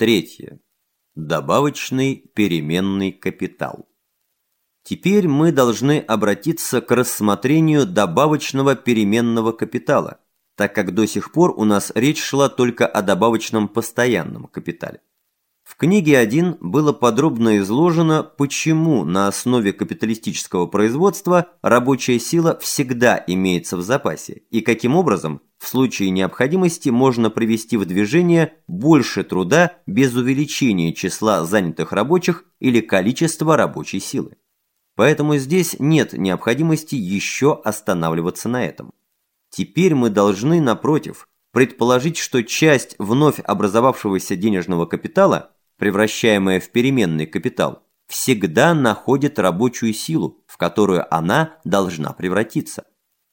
Третье. Добавочный переменный капитал. Теперь мы должны обратиться к рассмотрению добавочного переменного капитала, так как до сих пор у нас речь шла только о добавочном постоянном капитале. Книге 1 было подробно изложено, почему на основе капиталистического производства рабочая сила всегда имеется в запасе и каким образом в случае необходимости можно привести в движение больше труда без увеличения числа занятых рабочих или количества рабочей силы. Поэтому здесь нет необходимости еще останавливаться на этом. Теперь мы должны, напротив, предположить, что часть вновь образовавшегося денежного капитала превращаемая в переменный капитал, всегда находит рабочую силу, в которую она должна превратиться.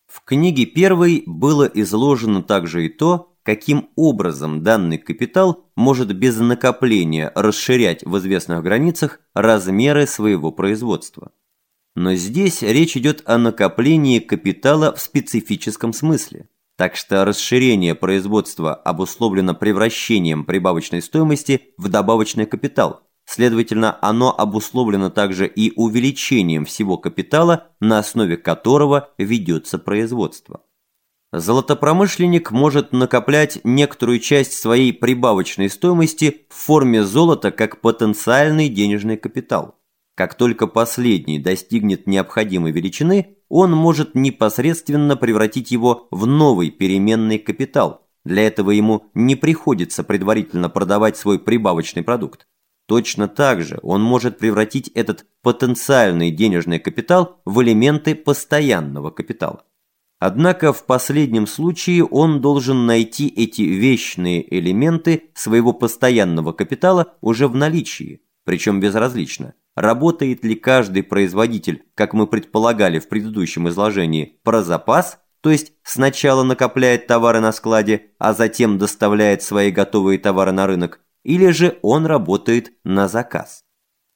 В книге первой было изложено также и то, каким образом данный капитал может без накопления расширять в известных границах размеры своего производства. Но здесь речь идет о накоплении капитала в специфическом смысле. Так что расширение производства обусловлено превращением прибавочной стоимости в добавочный капитал. Следовательно, оно обусловлено также и увеличением всего капитала, на основе которого ведется производство. Золотопромышленник может накоплять некоторую часть своей прибавочной стоимости в форме золота как потенциальный денежный капитал. Как только последний достигнет необходимой величины, он может непосредственно превратить его в новый переменный капитал. Для этого ему не приходится предварительно продавать свой прибавочный продукт. Точно так же он может превратить этот потенциальный денежный капитал в элементы постоянного капитала. Однако в последнем случае он должен найти эти вечные элементы своего постоянного капитала уже в наличии, причем безразлично – работает ли каждый производитель, как мы предполагали в предыдущем изложении, про запас, то есть сначала накопляет товары на складе, а затем доставляет свои готовые товары на рынок, или же он работает на заказ.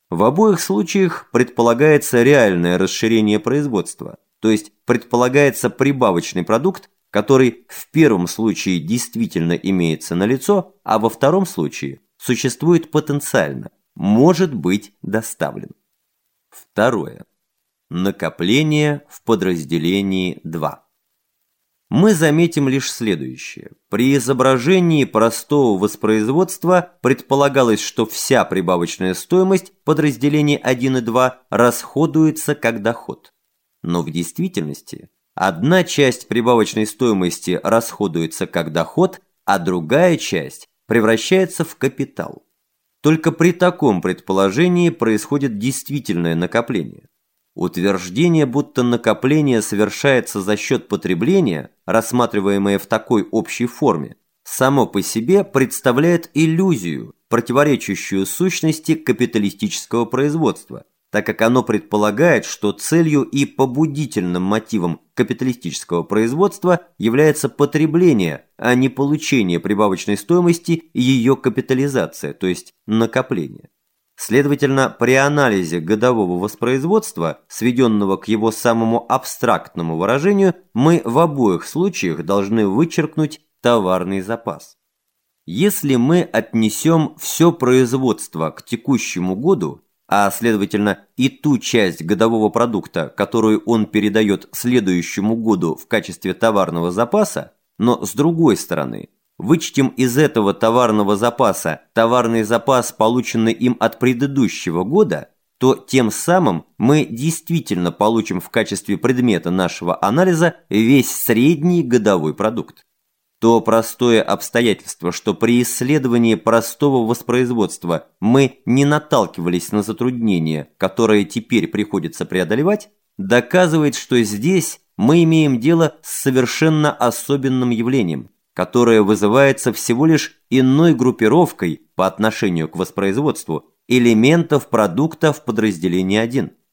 В обоих случаях предполагается реальное расширение производства, то есть предполагается прибавочный продукт, который в первом случае действительно имеется на лицо, а во втором случае существует потенциально – может быть доставлен. Второе. Накопление в подразделении 2. Мы заметим лишь следующее. При изображении простого воспроизводства предполагалось, что вся прибавочная стоимость подразделений 1 и 2 расходуется как доход. Но в действительности одна часть прибавочной стоимости расходуется как доход, а другая часть превращается в капитал. Только при таком предположении происходит действительное накопление. Утверждение, будто накопление совершается за счет потребления, рассматриваемое в такой общей форме, само по себе представляет иллюзию, противоречащую сущности капиталистического производства, так как оно предполагает, что целью и побудительным мотивом капиталистического производства является потребление, а не получение прибавочной стоимости и ее капитализация, то есть накопление. Следовательно, при анализе годового воспроизводства, сведенного к его самому абстрактному выражению, мы в обоих случаях должны вычеркнуть товарный запас. Если мы отнесем все производство к текущему году, а следовательно и ту часть годового продукта, которую он передает следующему году в качестве товарного запаса, но с другой стороны, вычтем из этого товарного запаса товарный запас, полученный им от предыдущего года, то тем самым мы действительно получим в качестве предмета нашего анализа весь средний годовой продукт то простое обстоятельство, что при исследовании простого воспроизводства мы не наталкивались на затруднения, которые теперь приходится преодолевать, доказывает, что здесь мы имеем дело с совершенно особенным явлением, которое вызывается всего лишь иной группировкой по отношению к воспроизводству элементов продукта в подразделении 1.